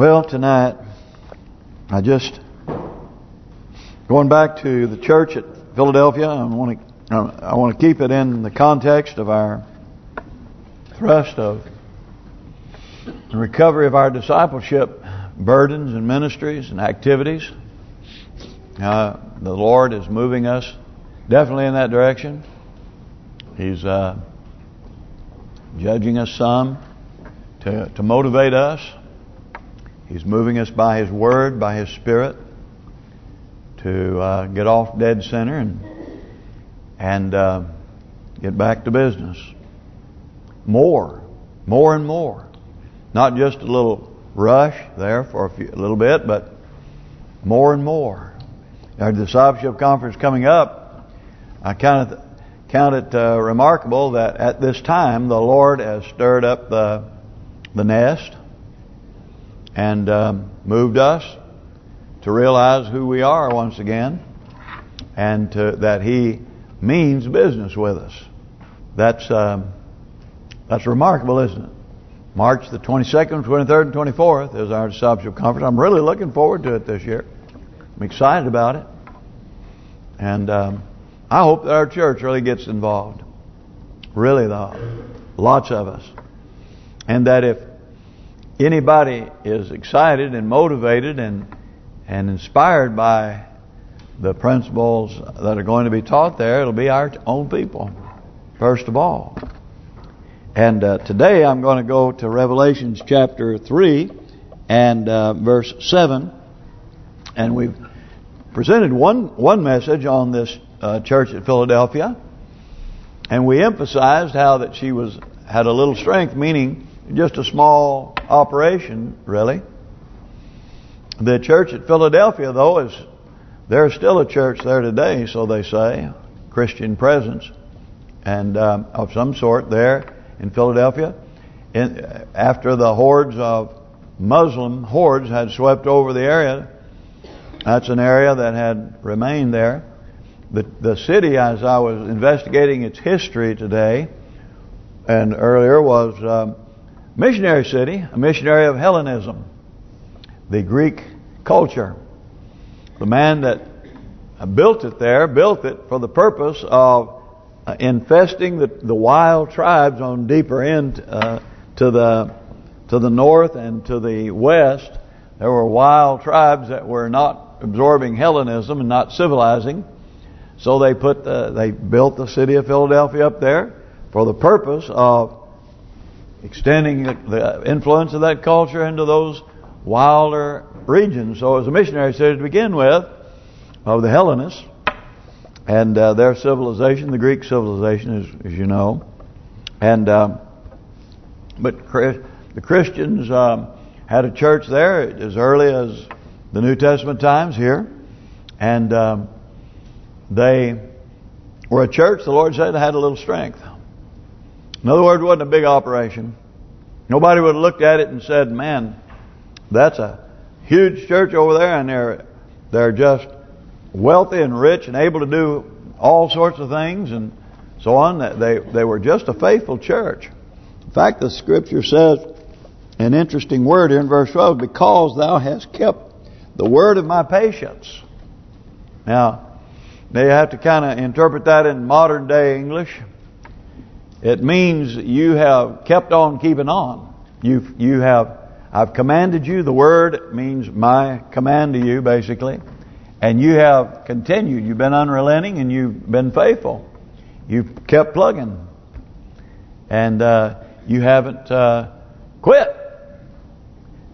Well, tonight, I just going back to the church at Philadelphia. I want to I want to keep it in the context of our thrust of the recovery of our discipleship burdens and ministries and activities. Uh, the Lord is moving us definitely in that direction. He's uh, judging us some to to motivate us. He's moving us by His Word, by His Spirit, to uh, get off dead center and and uh, get back to business. More, more and more. Not just a little rush there for a, few, a little bit, but more and more. Our discipleship conference coming up, I count it, count it uh, remarkable that at this time the Lord has stirred up the the nest and um, moved us to realize who we are once again and to, that He means business with us. That's um, that's remarkable, isn't it? March the 22nd, 23rd, and 24th is our discipleship conference. I'm really looking forward to it this year. I'm excited about it. And um, I hope that our church really gets involved. Really, though. Lots of us. And that if anybody is excited and motivated and and inspired by the principles that are going to be taught there, it'll be our own people, first of all. And uh, today I'm going to go to Revelations chapter 3 and uh, verse 7. And we've presented one one message on this uh, church at Philadelphia. And we emphasized how that she was had a little strength, meaning just a small operation, really. The church at Philadelphia, though, is there's still a church there today, so they say, Christian presence, and um, of some sort there in Philadelphia. In, after the hordes of Muslim hordes had swept over the area, that's an area that had remained there. The the city, as I was investigating its history today and earlier, was um, missionary city, a missionary of Hellenism, the Greek culture. The man that built it there, built it for the purpose of uh, infesting the the wild tribes on deeper end uh, to the to the north and to the west. There were wild tribes that were not absorbing Hellenism and not civilizing. So they put the, they built the city of Philadelphia up there for the purpose of extending the influence of that culture into those wilder regions. So as a missionary said to begin with of the Hellenists and uh, their civilization, the Greek civilization, as, as you know. And um, but the Christians um, had a church there as early as the New Testament times here, and um, they were a church. The Lord said they had a little strength. In other words, it wasn't a big operation. Nobody would have looked at it and said, "Man, that's a huge church over there, and they're they're just wealthy and rich and able to do all sorts of things and so on." They they were just a faithful church. In fact, the Scripture says an interesting word here in verse 12, because thou hast kept the word of my patience. Now, they have to kind of interpret that in modern day English. It means you have kept on keeping on. You you have I've commanded you. The word means my command to you, basically. And you have continued. You've been unrelenting and you've been faithful. You've kept plugging. And uh, you haven't uh, quit.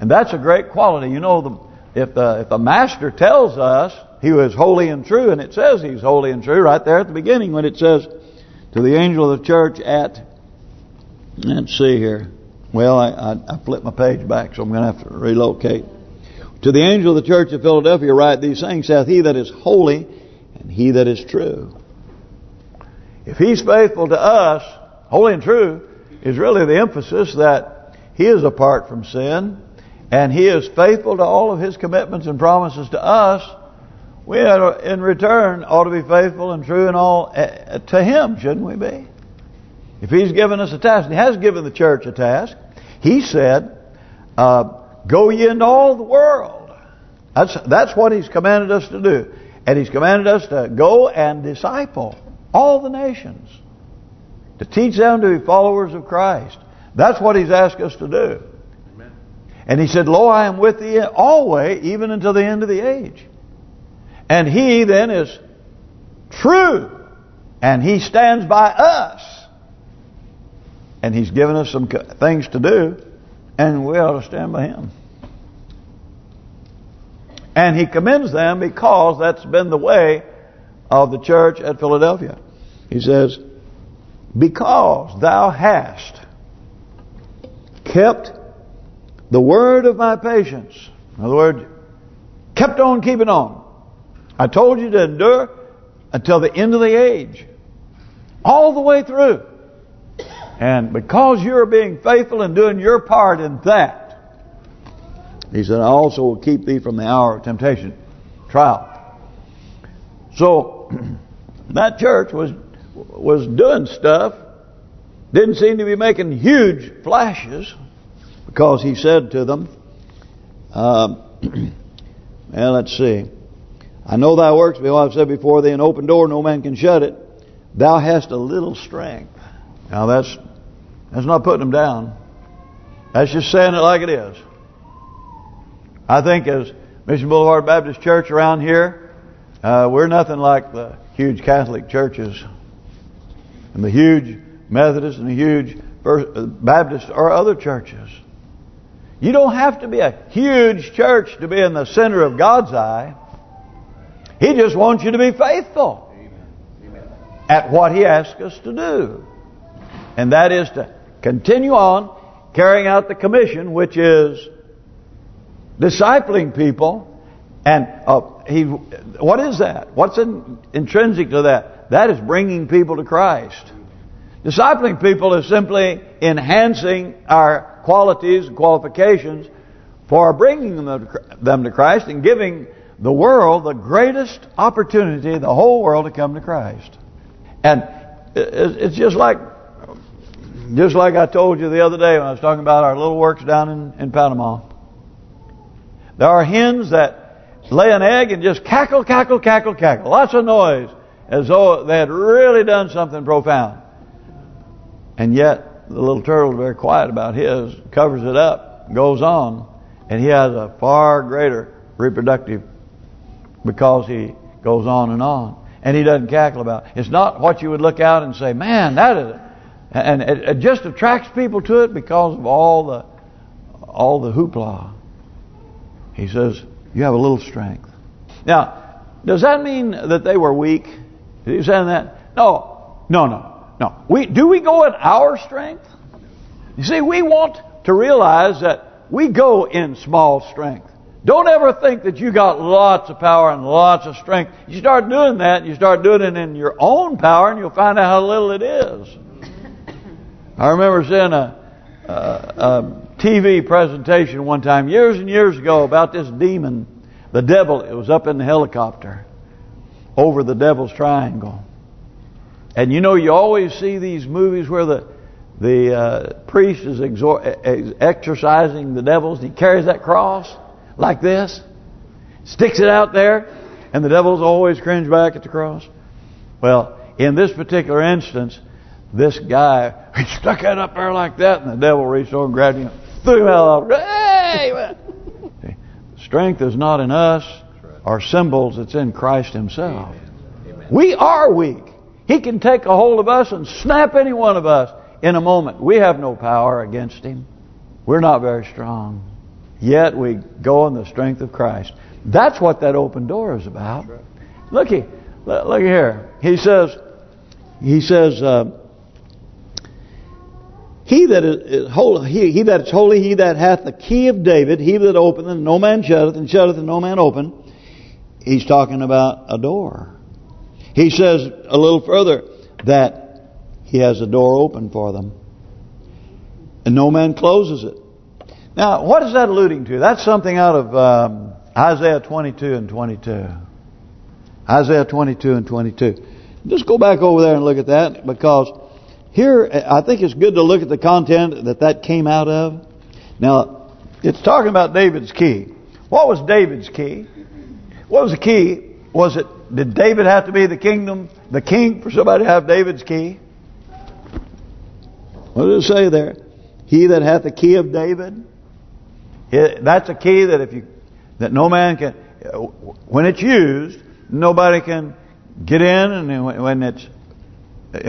And that's a great quality. You know, the, if the if the master tells us he was holy and true, and it says he's holy and true right there at the beginning when it says to the angel of the church at, let's see here. Well, I, I, I flipped my page back, so I'm going to have to relocate. To the angel of the church of Philadelphia write these things, saith he that is holy and he that is true. If he's faithful to us, holy and true, is really the emphasis that he is apart from sin, and he is faithful to all of his commitments and promises to us, we in return ought to be faithful and true and all eh, to Him, shouldn't we be? If He's given us a task, He has given the church a task. He said, uh, go ye into all the world. That's that's what He's commanded us to do. And He's commanded us to go and disciple all the nations. To teach them to be followers of Christ. That's what He's asked us to do. Amen. And He said, Lo, I am with thee always, even until the end of the age. And He then is true. And He stands by us. And He's given us some things to do. And we ought to stand by Him. And He commends them because that's been the way of the church at Philadelphia. He says, Because thou hast kept the word of my patience. In other words, kept on keeping on. I told you to endure until the end of the age. All the way through. And because you're being faithful and doing your part in that, he said, I also will keep thee from the hour of temptation, trial. So, that church was was doing stuff, didn't seem to be making huge flashes, because he said to them, uh, well, let's see, I know thy works, behold, I've said before thee, an open door, no man can shut it. Thou hast a little strength. Now that's that's not putting them down. That's just saying it like it is. I think as Mission Boulevard Baptist Church around here, uh, we're nothing like the huge Catholic churches and the huge Methodist and the huge uh, Baptist or other churches. You don't have to be a huge church to be in the center of God's eye. He just wants you to be faithful at what He asks us to do. And that is to continue on carrying out the commission, which is discipling people. And uh, he, what is that? What's in, intrinsic to that? That is bringing people to Christ. Discipling people is simply enhancing our qualities and qualifications for bringing them to Christ and giving the world the greatest opportunity, in the whole world, to come to Christ. And it's just like just like I told you the other day when I was talking about our little works down in, in Panama. There are hens that lay an egg and just cackle, cackle, cackle, cackle. Lots of noise as though they had really done something profound. And yet the little turtle is very quiet about his, covers it up, goes on, and he has a far greater reproductive because he goes on and on. And he doesn't cackle about it. It's not what you would look out and say, man, that is... And it, it just attracts people to it because of all the all the hoopla. He says, you have a little strength. Now, does that mean that they were weak? Is he saying that? No, no, no. No. We Do we go in our strength? You see, we want to realize that we go in small strength. Don't ever think that you got lots of power and lots of strength. You start doing that, you start doing it in your own power, and you'll find out how little it is. I remember seeing a, a, a TV presentation one time, years and years ago, about this demon, the devil. It was up in the helicopter over the devil's triangle. And you know, you always see these movies where the the uh, priest is exorcising the devils. He carries that cross like this, sticks it out there, and the devils always cringe back at the cross. Well, in this particular instance, this guy, he stuck it up there like that, and the devil reached over and grabbed him, threw him out. Hey! Strength is not in us our symbols, it's in Christ Himself. We are weak. He can take a hold of us and snap any one of us in a moment. We have no power against him. We're not very strong. Yet we go in the strength of Christ. That's what that open door is about. Looky, look here. He says, he says, uh, he that is holy, he, he that is holy, he that hath the key of David, he that openeth, and no man shutteth, and shutteth, and no man open. He's talking about a door. He says a little further that he has a door open for them. And no man closes it. Now, what is that alluding to? That's something out of um, Isaiah 22 and 22. Isaiah 22 and 22. Just go back over there and look at that because here I think it's good to look at the content that that came out of. Now, it's talking about David's key. What was David's key? What was the key? Was it did David have to be the kingdom, the king for somebody to have David's key? What does it say there? He that hath the key of David. That's a key that if you that no man can when it's used, nobody can get in, and when it's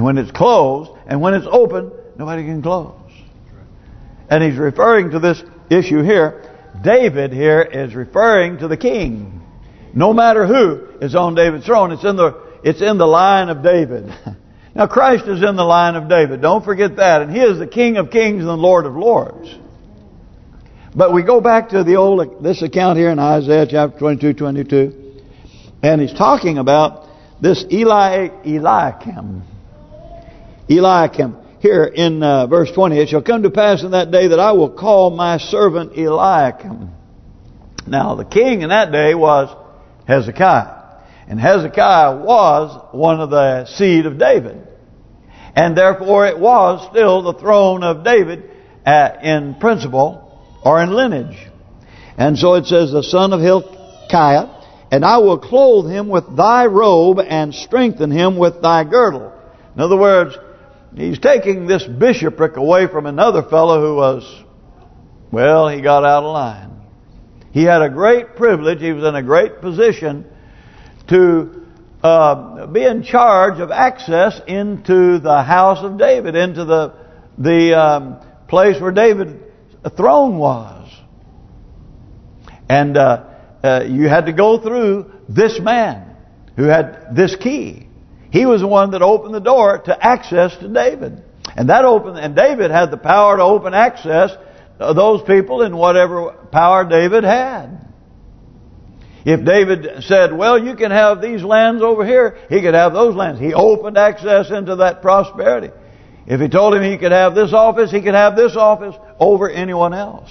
when it's closed, and when it's open, nobody can close. And he's referring to this issue here. David here is referring to the king. No matter who is on David's throne, it's in the it's in the line of David. Now Christ is in the line of David. Don't forget that. And He is the King of kings and the Lord of lords. But we go back to the old this account here in Isaiah chapter 22, 22. And he's talking about this Eli Eliakim. Eliakim. Here in uh, verse 20, It shall come to pass in that day that I will call my servant Eliakim. Now the king in that day was Hezekiah. And Hezekiah was one of the seed of David. And therefore it was still the throne of David uh, in principle or in lineage. And so it says, the son of Hilkiah, and I will clothe him with thy robe and strengthen him with thy girdle. In other words, he's taking this bishopric away from another fellow who was, well, he got out of line. He had a great privilege. He was in a great position to uh, be in charge of access into the house of David, into the the um, place where David's throne was. And uh, uh, you had to go through this man who had this key. He was the one that opened the door to access to David. And that opened, and David had the power to open access to those people in whatever power David had. If David said, well, you can have these lands over here, he could have those lands. He opened access into that prosperity. If he told him he could have this office, he could have this office over anyone else.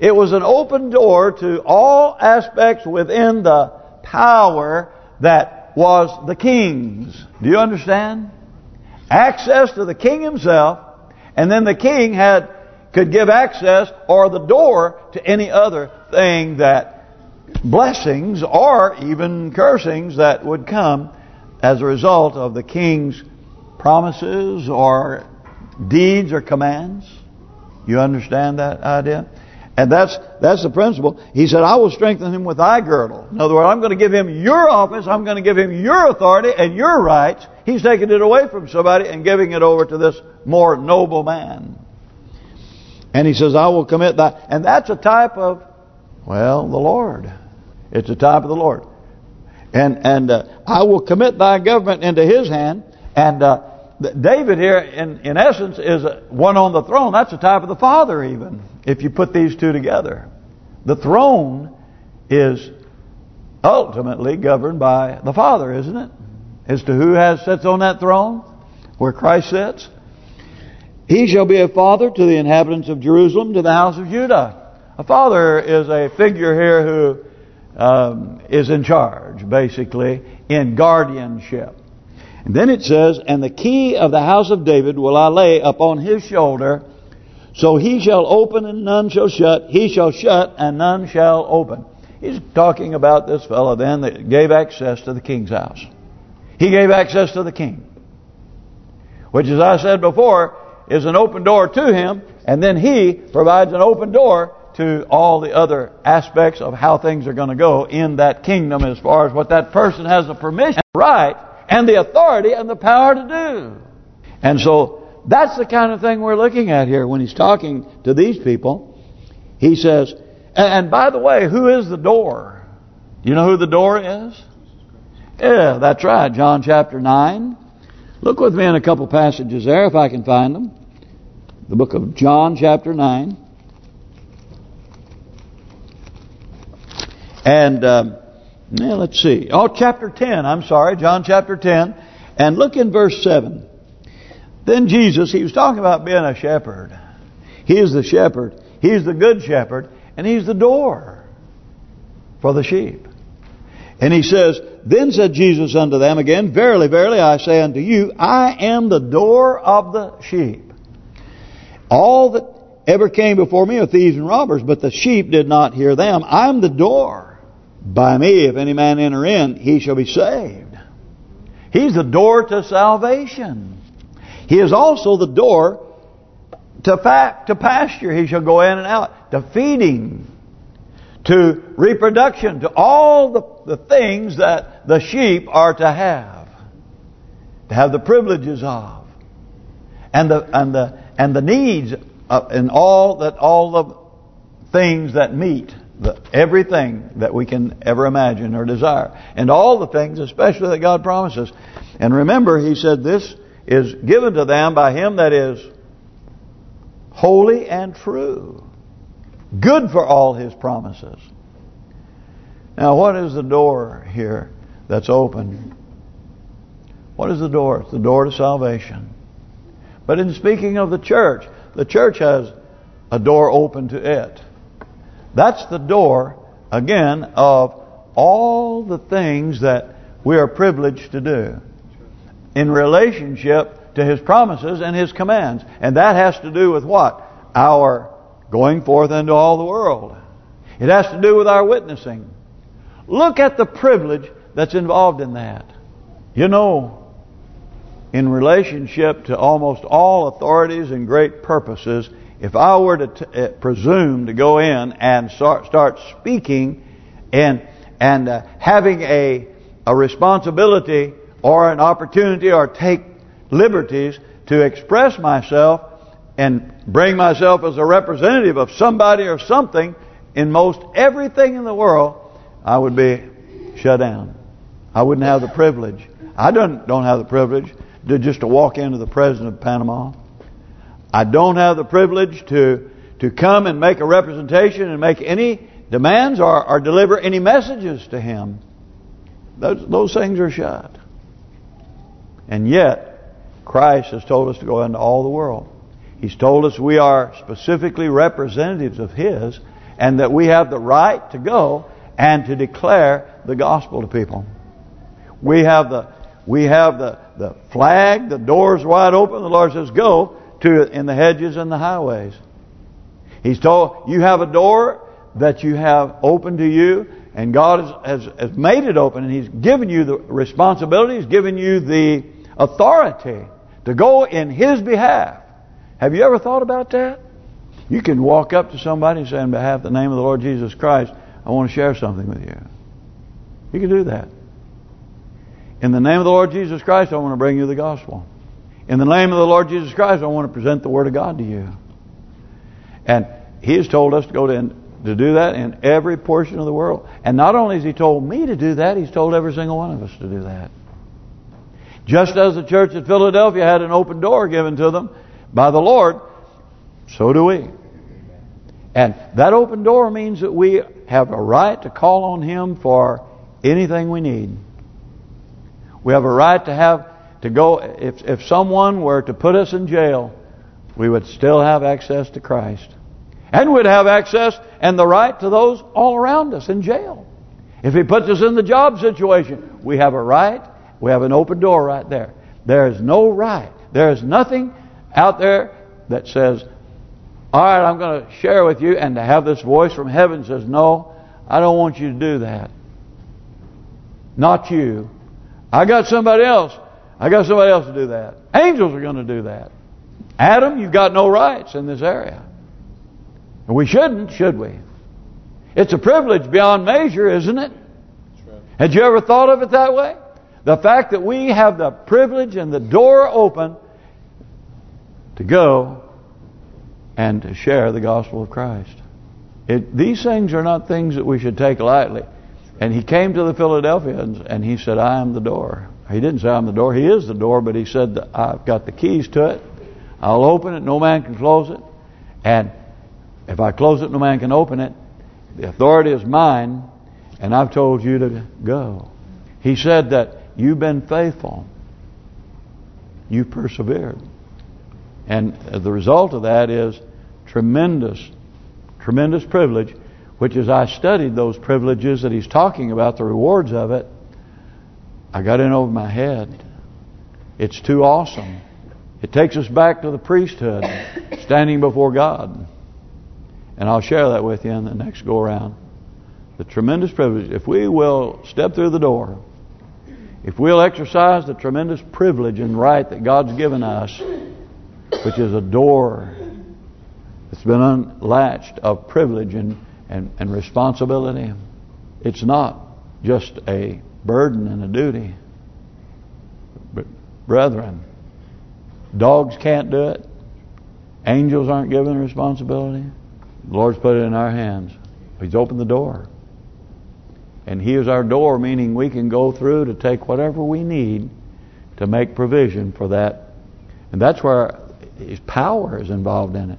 It was an open door to all aspects within the power that was the king's. Do you understand? Access to the king himself, and then the king had could give access or the door to any other thing that blessings or even cursings that would come as a result of the king's promises or deeds or commands. You understand that idea? And that's that's the principle. He said, I will strengthen him with thy girdle. In other words, I'm going to give him your office, I'm going to give him your authority and your rights. He's taking it away from somebody and giving it over to this more noble man. And he says, I will commit thy... And that's a type of, well, the Lord. It's a type of the Lord. And and uh, I will commit thy government into his hand. And uh, David here, in, in essence, is one on the throne. That's a type of the Father even if you put these two together. The throne is ultimately governed by the Father, isn't it? As to who has sits on that throne, where Christ sits. He shall be a father to the inhabitants of Jerusalem, to the house of Judah. A father is a figure here who um, is in charge, basically, in guardianship. And then it says, And the key of the house of David will I lay upon his shoulder, so he shall open and none shall shut. He shall shut and none shall open. He's talking about this fellow then that gave access to the king's house. He gave access to the king. Which as I said before, is an open door to him. And then he provides an open door to all the other aspects of how things are going to go in that kingdom as far as what that person has the permission, right, and the authority and the power to do. And so that's the kind of thing we're looking at here when he's talking to these people. He says, and by the way, who is the door? You know who the door is? Yeah, that's right, John chapter 9. Look with me in a couple passages there, if I can find them. The book of John chapter 9. And, um, yeah, let's see. Oh, chapter 10, I'm sorry, John chapter 10. And look in verse 7. Then Jesus, he was talking about being a shepherd. He is the shepherd. He's the good shepherd. And he's the door for the sheep. And he says, Then said Jesus unto them again, Verily, verily, I say unto you, I am the door of the sheep. All that ever came before me are thieves and robbers, but the sheep did not hear them. I'm the door. By me, if any man enter in, he shall be saved. He's the door to salvation. He is also the door to fact to pasture. He shall go in and out. To feeding. To reproduction. To all the, the things that the sheep are to have. To have the privileges of. And the and the and the needs of, and all that all the things that meet the, everything that we can ever imagine or desire. And all the things, especially that God promises. And remember, He said this is given to them by Him that is holy and true. Good for all His promises. Now, what is the door here that's open? What is the door? It's the door to salvation. But in speaking of the church, the church has a door open to it. That's the door, again, of all the things that we are privileged to do in relationship to His promises and His commands. And that has to do with what? Our going forth into all the world. It has to do with our witnessing. Look at the privilege that's involved in that. You know, in relationship to almost all authorities and great purposes, if I were to uh, presume to go in and start, start speaking and and uh, having a a responsibility or an opportunity or take liberties to express myself and bring myself as a representative of somebody or something in most everything in the world, I would be shut down. I wouldn't have the privilege. I don't don't have the privilege to just to walk into the president of Panama. I don't have the privilege to to come and make a representation and make any demands or, or deliver any messages to him. Those, those things are shut. And yet, Christ has told us to go into all the world. He's told us we are specifically representatives of His and that we have the right to go and to declare the gospel to people. We have the we have the the flag, the doors wide open. The Lord says, "Go to in the hedges and the highways." He's told you have a door that you have open to you, and God has, has, has made it open, and He's given you the responsibility. He's given you the authority to go in His behalf. Have you ever thought about that? You can walk up to somebody and say, on behalf of the name of the Lord Jesus Christ, I want to share something with you. You can do that. In the name of the Lord Jesus Christ, I want to bring you the gospel. In the name of the Lord Jesus Christ, I want to present the Word of God to you. And He has told us to go to to do that in every portion of the world. And not only has He told me to do that, He's told every single one of us to do that. Just as the church at Philadelphia had an open door given to them by the Lord, so do we. And that open door means that we have a right to call on Him for anything we need. We have a right to have to go, if if someone were to put us in jail, we would still have access to Christ. And we'd have access and the right to those all around us in jail. If He puts us in the job situation, we have a right, we have an open door right there. There is no right, there is nothing out there that says, all right, I'm going to share with you, and to have this voice from heaven says, no, I don't want you to do that. Not you. I got somebody else. I got somebody else to do that. Angels are going to do that. Adam, you've got no rights in this area. And we shouldn't, should we? It's a privilege beyond measure, isn't it? Right. Had you ever thought of it that way? The fact that we have the privilege and the door open to go and to share the gospel of Christ. It, these things are not things that we should take lightly. And he came to the Philadelphians and he said, I am the door. He didn't say I'm the door. He is the door, but he said, I've got the keys to it. I'll open it. No man can close it. And if I close it, no man can open it. The authority is mine, and I've told you to go. He said that you've been faithful. You persevered. And the result of that is tremendous, tremendous privilege, which as I studied those privileges that he's talking about, the rewards of it, I got in over my head. It's too awesome. It takes us back to the priesthood, standing before God. And I'll share that with you in the next go-around. The tremendous privilege. If we will step through the door, if we'll exercise the tremendous privilege and right that God's given us, which is a door that's been unlatched of privilege and, and, and responsibility, it's not just a burden and a duty. But brethren, dogs can't do it. Angels aren't given responsibility. The Lord's put it in our hands. He's opened the door. And He is our door, meaning we can go through to take whatever we need to make provision for that. And that's where His power is involved in it.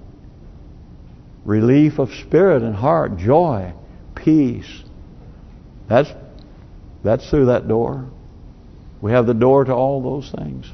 Relief of spirit and heart, joy, peace. That's that's through that door. We have the door to all those things.